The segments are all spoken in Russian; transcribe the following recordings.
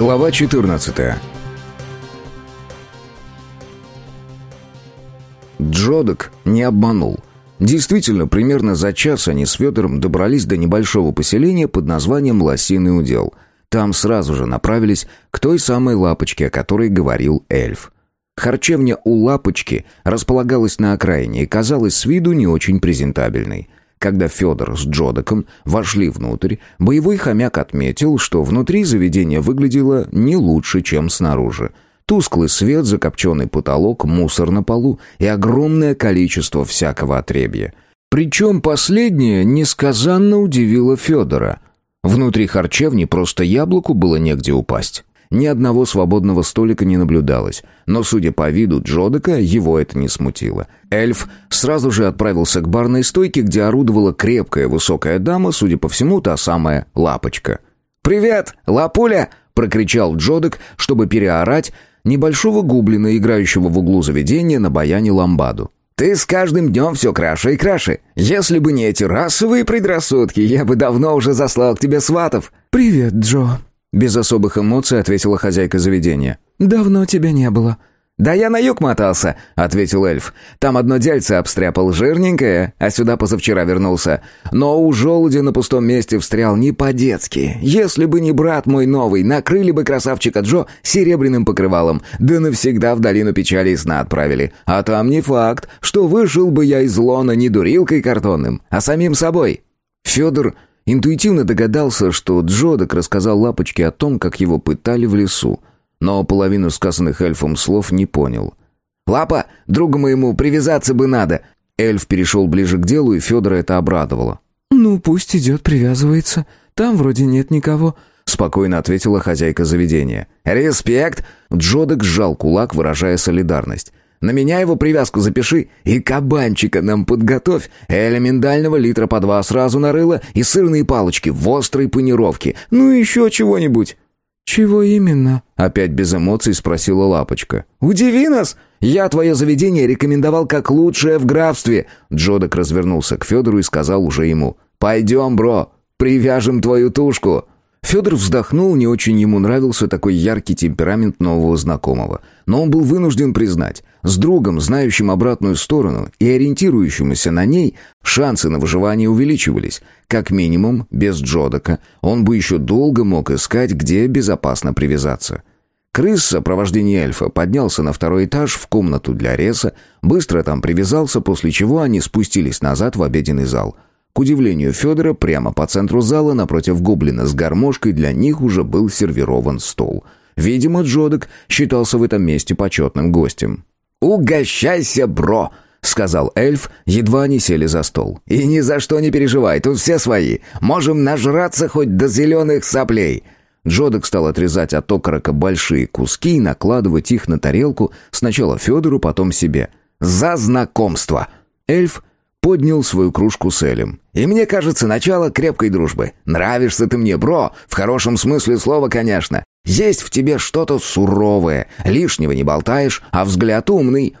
Глава 14 Джодок не обманул. Действительно, примерно за час они с Федором добрались до небольшого поселения под названием Лосиный удел. Там сразу же направились к той самой лапочке, о которой говорил эльф. Харчевня у лапочки располагалась на окраине и казалась с виду не очень презентабельной. Когда Федор с Джодоком вошли внутрь, боевой хомяк отметил, что внутри заведение выглядело не лучше, чем снаружи. Тусклый свет, закопченный потолок, мусор на полу и огромное количество всякого отребья. Причем последнее несказанно удивило Федора. Внутри харчевни просто яблоку было негде упасть. Ни одного свободного столика не наблюдалось, но, судя по виду Джодека, его это не смутило. Эльф сразу же отправился к барной стойке, где орудовала крепкая высокая дама, судя по всему, та самая Лапочка. «Привет, Лапуля!» — прокричал Джодек, чтобы переорать небольшого гублина, играющего в углу заведения на баяне ламбаду. «Ты с каждым днем все краше и краше. Если бы не эти расовые предрассудки, я бы давно уже заслал к тебе сватов». «Привет, Джо», без особых эмоций ответила хозяйка заведения. «Давно тебя не было». «Да я на юг мотался», — ответил эльф. «Там одно дельце обстряпал жирненькое, а сюда позавчера вернулся. Но у желуди на пустом месте встрял не по-детски. Если бы не брат мой новый, накрыли бы красавчика Джо серебряным покрывалом, да навсегда в долину печали и сна отправили. А там не факт, что вышел бы я из лона не дурилкой картонным, а самим собой». Федор Интуитивно догадался, что Джодок рассказал Лапочке о том, как его пытали в лесу, но половину сказанных эльфом слов не понял. «Лапа, другу моему привязаться бы надо!» Эльф перешел ближе к делу, и Федора это обрадовало. «Ну, пусть идет, привязывается. Там вроде нет никого», — спокойно ответила хозяйка заведения. «Респект!» Джодок сжал кулак, выражая солидарность. На меня его привязку запиши и кабанчика нам подготовь. Эля миндального литра по два сразу нарыла и сырные палочки в острой панировке. Ну и еще чего-нибудь». «Чего именно?» — опять без эмоций спросила Лапочка. «Удиви нас! Я твое заведение рекомендовал как лучшее в графстве!» Джодок развернулся к Федору и сказал уже ему. «Пойдем, бро, привяжем твою тушку!» Федор вздохнул, не очень ему нравился такой яркий темперамент нового знакомого. Но он был вынужден признать, с другом, знающим обратную сторону и ориентирующимся на ней, шансы на выживание увеличивались. Как минимум, без Джодака он бы еще долго мог искать, где безопасно привязаться. Крыс в сопровождении эльфа поднялся на второй этаж в комнату для реса, быстро там привязался, после чего они спустились назад в обеденный зал – к удивлению Федора, прямо по центру зала, напротив гоблина с гармошкой, для них уже был сервирован стол. Видимо, Джодек считался в этом месте почетным гостем. «Угощайся, бро!» — сказал эльф, едва они сели за стол. «И ни за что не переживай, тут все свои. Можем нажраться хоть до зеленых соплей». Джодек стал отрезать от окорока большие куски и накладывать их на тарелку сначала Федору, потом себе. «За знакомство!» Эльф поднял свою кружку с Элем. «И мне кажется, начало крепкой дружбы. Нравишься ты мне, бро, в хорошем смысле слова, конечно. Есть в тебе что-то суровое, лишнего не болтаешь, а взгляд умный».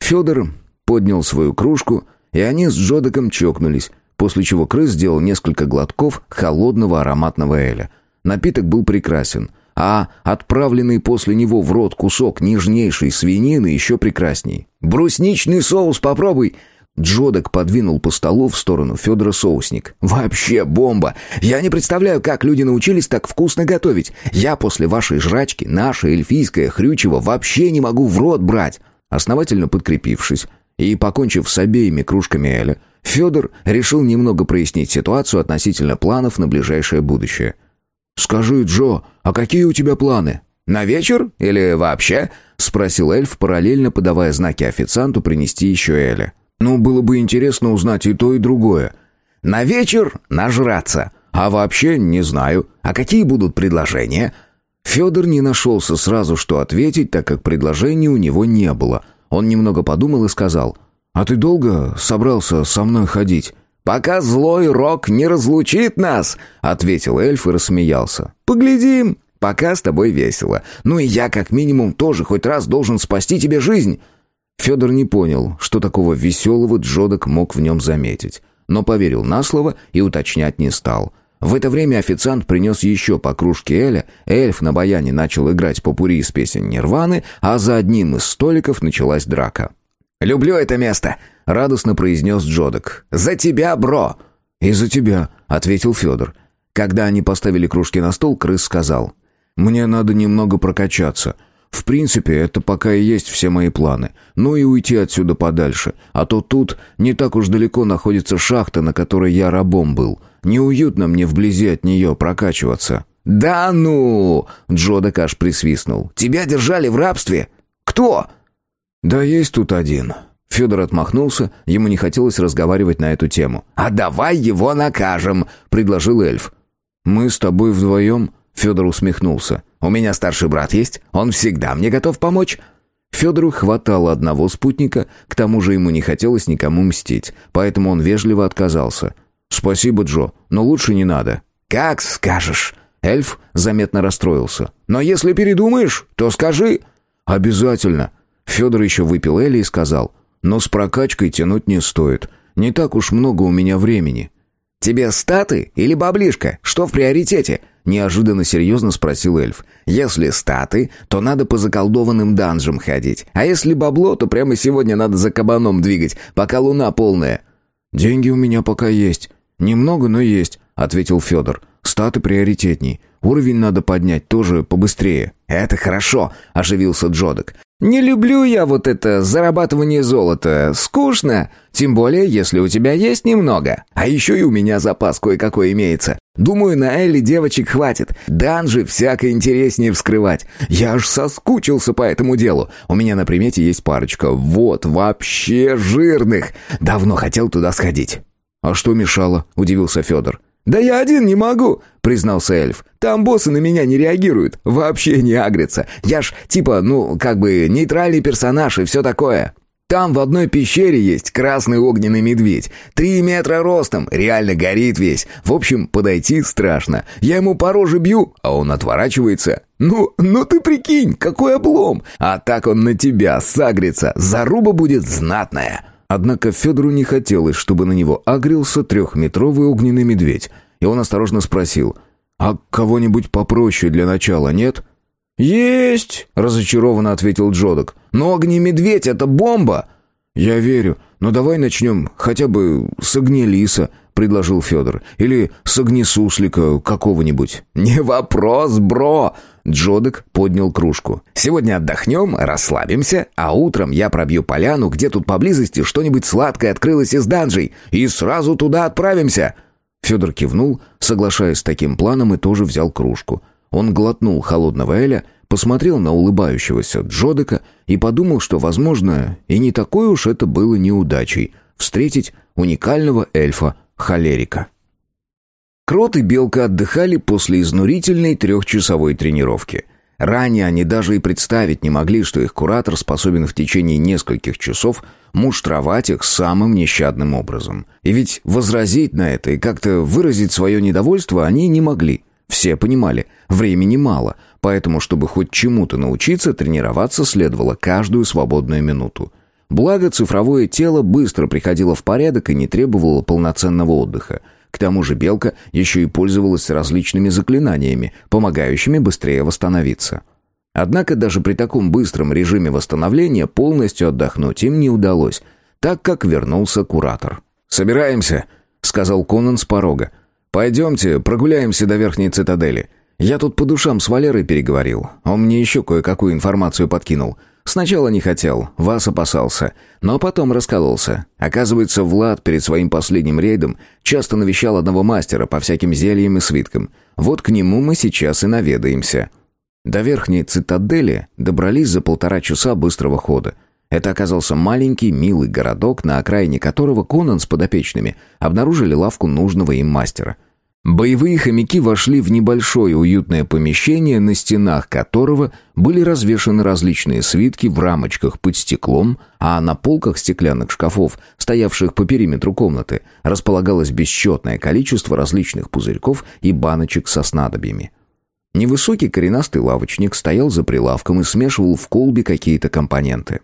Федор поднял свою кружку, и они с Джодеком чокнулись, после чего крыс сделал несколько глотков холодного ароматного Эля. Напиток был прекрасен, а отправленный после него в рот кусок нежнейшей свинины еще прекрасней. «Брусничный соус попробуй!» Джодок подвинул по столу в сторону Федора соусник. «Вообще бомба! Я не представляю, как люди научились так вкусно готовить. Я после вашей жрачки, наше эльфийское хрючево, вообще не могу в рот брать!» Основательно подкрепившись и покончив с обеими кружками Эля, Федор решил немного прояснить ситуацию относительно планов на ближайшее будущее. «Скажи, Джо, а какие у тебя планы?» «На вечер? Или вообще?» — спросил эльф, параллельно подавая знаки официанту принести еще Эля. Ну, было бы интересно узнать и то, и другое. На вечер нажраться. А вообще не знаю. А какие будут предложения? Федор не нашелся сразу, что ответить, так как предложений у него не было. Он немного подумал и сказал, «А ты долго собрался со мной ходить?» «Пока злой рок не разлучит нас», — ответил эльф и рассмеялся. «Поглядим, пока с тобой весело. Ну и я, как минимум, тоже хоть раз должен спасти тебе жизнь». Федор не понял, что такого веселого Джодок мог в нем заметить, но поверил на слово и уточнять не стал. В это время официант принес еще по кружке Эля, эльф на баяне начал играть попури из песен Нирваны, а за одним из столиков началась драка. «Люблю это место!» — радостно произнес Джодок. «За тебя, бро!» «И за тебя», — ответил Федор. Когда они поставили кружки на стол, крыс сказал. «Мне надо немного прокачаться. В принципе, это пока и есть все мои планы. Ну и уйти отсюда подальше. А то тут не так уж далеко находится шахта, на которой я рабом был. Неуютно мне вблизи от нее прокачиваться». «Да ну!» — Джодок аж присвистнул. «Тебя держали в рабстве? Кто?» «Да есть тут один». Федор отмахнулся, ему не хотелось разговаривать на эту тему. «А давай его накажем», — предложил эльф. «Мы с тобой вдвоем?» — Федор усмехнулся. «У меня старший брат есть, он всегда мне готов помочь». Федору хватало одного спутника, к тому же ему не хотелось никому мстить, поэтому он вежливо отказался. «Спасибо, Джо, но лучше не надо». «Как скажешь». Эльф заметно расстроился. «Но если передумаешь, то скажи». «Обязательно». Федор еще выпил Эли и сказал, «Но с прокачкой тянуть не стоит. Не так уж много у меня времени». «Тебе статы или баблишка? Что в приоритете?» Неожиданно серьезно спросил эльф. «Если статы, то надо по заколдованным данжам ходить. А если бабло, то прямо сегодня надо за кабаном двигать, пока луна полная». «Деньги у меня пока есть. Немного, но есть», — ответил Федор. «Статы приоритетней. Уровень надо поднять тоже побыстрее». «Это хорошо», — оживился Джодок. «Не люблю я вот это зарабатывание золота. Скучно. Тем более, если у тебя есть немного. А еще и у меня запас кое-какой имеется. Думаю, на Элли девочек хватит. Данжи всяко интереснее вскрывать. Я аж соскучился по этому делу. У меня на примете есть парочка. Вот, вообще жирных. Давно хотел туда сходить». «А что мешало?» – удивился Федор. «Да я один не могу», — признался эльф. «Там боссы на меня не реагируют, вообще не агрятся. Я ж типа, ну, как бы нейтральный персонаж и все такое». Там в одной пещере есть красный огненный медведь. Три метра ростом, реально горит весь. В общем, подойти страшно. Я ему по роже бью, а он отворачивается. Ну, ну ты прикинь, какой облом. А так он на тебя сагрится. Заруба будет знатная. Однако Федору не хотелось, чтобы на него агрился трехметровый огненный медведь, и он осторожно спросил, «А кого-нибудь попроще для начала нет?» «Есть!» — разочарованно ответил Джодок. «Но огнемедведь — это бомба!» «Я верю, но давай начнем хотя бы с огнелиса», — предложил Федор. «Или с огнесуслика какого-нибудь». «Не вопрос, бро!» Джодек поднял кружку. «Сегодня отдохнем, расслабимся, а утром я пробью поляну, где тут поблизости что-нибудь сладкое открылось из данжей, и сразу туда отправимся!» Федор кивнул, соглашаясь с таким планом, и тоже взял кружку. Он глотнул холодного эля, посмотрел на улыбающегося Джодека и подумал, что, возможно, и не такой уж это было неудачей — встретить уникального эльфа-холерика. Крот и Белка отдыхали после изнурительной трехчасовой тренировки. Ранее они даже и представить не могли, что их куратор способен в течение нескольких часов муштровать их самым нещадным образом. И ведь возразить на это и как-то выразить свое недовольство они не могли. Все понимали, времени мало, поэтому, чтобы хоть чему-то научиться, тренироваться следовало каждую свободную минуту. Благо, цифровое тело быстро приходило в порядок и не требовало полноценного отдыха – к тому же белка еще и пользовалась различными заклинаниями, помогающими быстрее восстановиться. Однако даже при таком быстром режиме восстановления полностью отдохнуть им не удалось, так как вернулся куратор. «Собираемся», — сказал Конан с порога. «Пойдемте, прогуляемся до верхней цитадели. Я тут по душам с Валерой переговорил. Он мне еще кое-какую информацию подкинул. Сначала не хотел, вас опасался, но потом раскололся. Оказывается, Влад перед своим последним рейдом часто навещал одного мастера по всяким зельям и свиткам. Вот к нему мы сейчас и наведаемся. До верхней цитадели добрались за полтора часа быстрого хода. Это оказался маленький, милый городок, на окраине которого Конан с подопечными обнаружили лавку нужного им мастера. Боевые хомяки вошли в небольшое уютное помещение, на стенах которого были развешаны различные свитки в рамочках под стеклом, а на полках стеклянных шкафов, стоявших по периметру комнаты, располагалось бесчетное количество различных пузырьков и баночек со снадобьями. Невысокий коренастый лавочник стоял за прилавком и смешивал в колбе какие-то компоненты.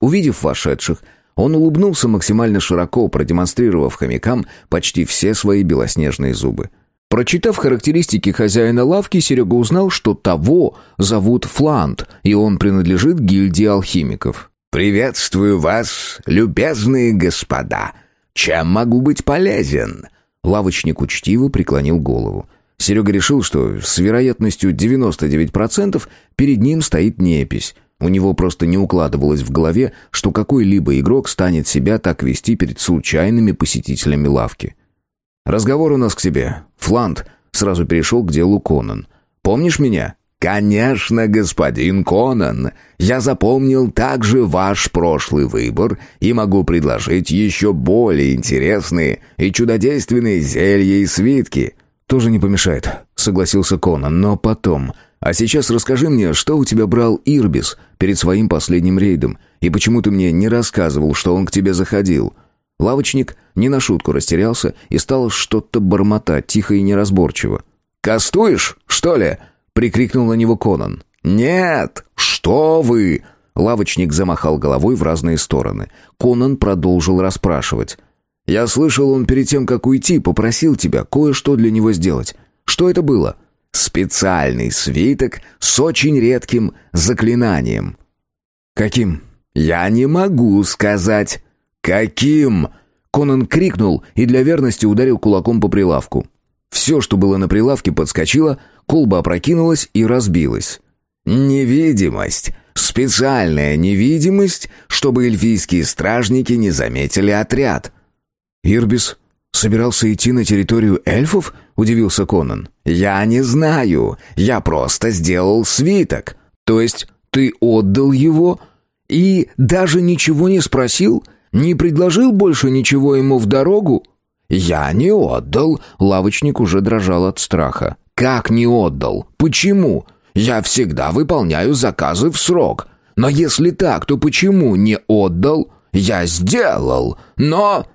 Увидев вошедших, он улыбнулся максимально широко, продемонстрировав хомякам почти все свои белоснежные зубы. Прочитав характеристики хозяина лавки, Серега узнал, что того зовут Флант, и он принадлежит гильдии алхимиков. «Приветствую вас, любезные господа! Чем могу быть полезен?» Лавочник учтиво преклонил голову. Серега решил, что с вероятностью 99% перед ним стоит непись. У него просто не укладывалось в голове, что какой-либо игрок станет себя так вести перед случайными посетителями лавки. «Разговор у нас к тебе. Флант», — сразу перешел к делу Конан. «Помнишь меня?» «Конечно, господин Конан. Я запомнил также ваш прошлый выбор и могу предложить еще более интересные и чудодейственные зелья и свитки». «Тоже не помешает», — согласился Конан, — «но потом. А сейчас расскажи мне, что у тебя брал Ирбис перед своим последним рейдом, и почему ты мне не рассказывал, что он к тебе заходил?» Лавочник не на шутку растерялся и стал что-то бормотать, тихо и неразборчиво. «Кастуешь, что ли?» — прикрикнул на него Конан. «Нет! Что вы!» Лавочник замахал головой в разные стороны. Конан продолжил расспрашивать. «Я слышал, он перед тем, как уйти, попросил тебя кое-что для него сделать. Что это было?» «Специальный свиток с очень редким заклинанием». «Каким?» «Я не могу сказать». «Каким?» Конан крикнул и для верности ударил кулаком по прилавку. Все, что было на прилавке, подскочило, колба опрокинулась и разбилась. «Невидимость! Специальная невидимость, чтобы эльфийские стражники не заметили отряд!» «Ирбис собирался идти на территорию эльфов?» — удивился Конан. «Я не знаю. Я просто сделал свиток». «То есть ты отдал его и даже ничего не спросил? Не предложил больше ничего ему в дорогу?» «Я не отдал», — лавочник уже дрожал от страха. «Как не отдал? Почему? Я всегда выполняю заказы в срок. Но если так, то почему не отдал? Я сделал, но...»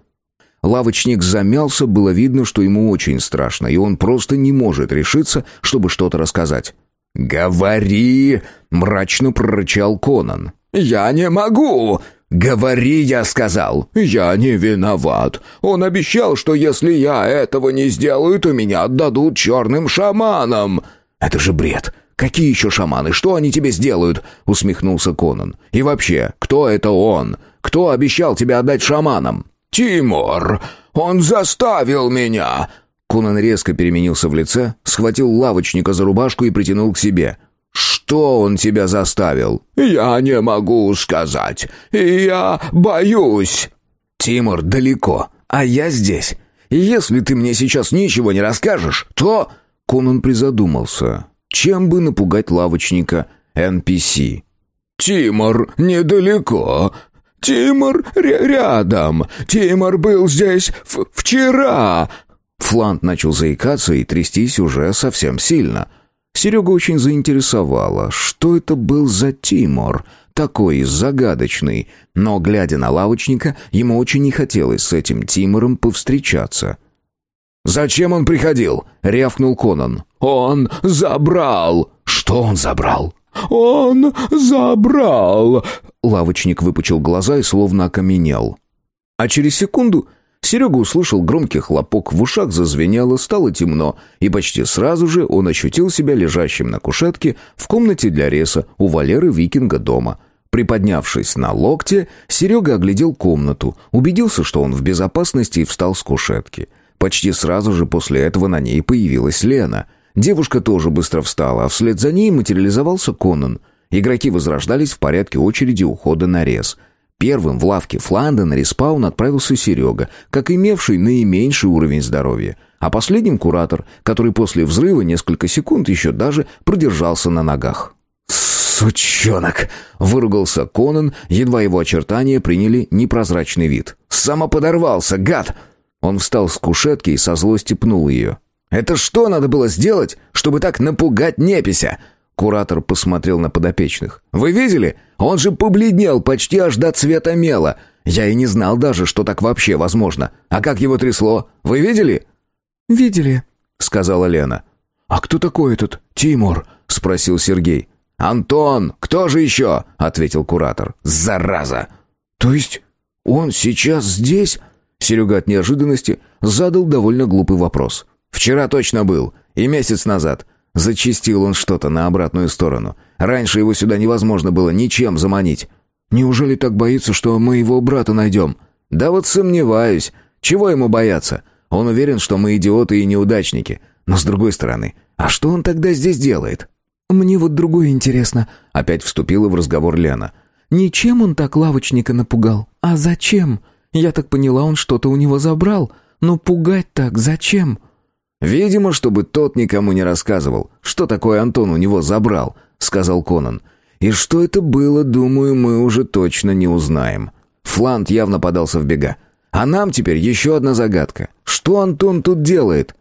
Лавочник замялся, было видно, что ему очень страшно, и он просто не может решиться, чтобы что-то рассказать. «Говори!» — мрачно прорычал Конан. «Я не могу!» «Говори, я сказал, я не виноват. Он обещал, что если я этого не сделаю, то меня отдадут черным шаманам». «Это же бред. Какие еще шаманы? Что они тебе сделают?» — усмехнулся Конан. «И вообще, кто это он? Кто обещал тебя отдать шаманам?» «Тимур! Он заставил меня!» Конан резко переменился в лице, схватил лавочника за рубашку и притянул к себе. «Что он тебя заставил?» «Я не могу сказать. Я боюсь». «Тимур далеко, а я здесь. Если ты мне сейчас ничего не расскажешь, то...» Конан призадумался. Чем бы напугать лавочника NPC? «Тимур недалеко. Тимур рядом. Тимур был здесь вчера». Флант начал заикаться и трястись уже совсем сильно. Серега очень заинтересовало, что это был за Тимор, такой загадочный, но, глядя на лавочника, ему очень не хотелось с этим Тимором повстречаться. «Зачем он приходил?» — рявкнул Конан. «Он забрал!» «Что он забрал?» «Он забрал!» Лавочник выпучил глаза и словно окаменел. А через секунду Серега услышал громкий хлопок, в ушах зазвенело, стало темно, и почти сразу же он ощутил себя лежащим на кушетке в комнате для реса у Валеры Викинга дома. Приподнявшись на локте, Серега оглядел комнату, убедился, что он в безопасности и встал с кушетки. Почти сразу же после этого на ней появилась Лена. Девушка тоже быстро встала, а вслед за ней материализовался Конан. Игроки возрождались в порядке очереди ухода на рез. Первым в лавке Фланда на респаун отправился Серега, как имевший наименьший уровень здоровья, а последним куратор, который после взрыва несколько секунд еще даже продержался на ногах. «Сучонок!» — выругался Конан, едва его очертания приняли непрозрачный вид. «Самоподорвался, гад!» Он встал с кушетки и со злости пнул ее. «Это что надо было сделать, чтобы так напугать непися?» Куратор посмотрел на подопечных. «Вы видели? Он же побледнел почти аж до цвета мела. Я и не знал даже, что так вообще возможно. А как его трясло? Вы видели?» «Видели», — сказала Лена. «А кто такой этот Тимур?» — спросил Сергей. «Антон! Кто же еще?» — ответил куратор. «Зараза!» «То есть он сейчас здесь?» Серега от неожиданности задал довольно глупый вопрос. Вчера точно был. И месяц назад. Зачистил он что-то на обратную сторону. Раньше его сюда невозможно было ничем заманить. Неужели так боится, что мы его брата найдем? Да вот сомневаюсь. Чего ему бояться? Он уверен, что мы идиоты и неудачники. Но с другой стороны, а что он тогда здесь делает? Мне вот другое интересно. Опять вступила в разговор Лена. Ничем он так лавочника напугал? А зачем? Я так поняла, он что-то у него забрал. Но пугать так зачем? Видимо, чтобы тот никому не рассказывал, что такое Антон у него забрал, сказал Конан. И что это было, думаю, мы уже точно не узнаем. Флант явно подался в бега. А нам теперь еще одна загадка. Что Антон тут делает?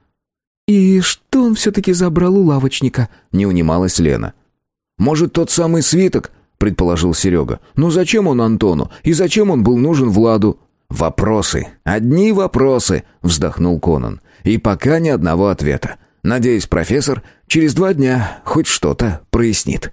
И что он все-таки забрал у лавочника? Не унималась Лена. Может, тот самый свиток? предположил Серега. «Но зачем он Антону? И зачем он был нужен Владу?» «Вопросы. Одни вопросы», — вздохнул Конан. «И пока ни одного ответа. Надеюсь, профессор через два дня хоть что-то прояснит».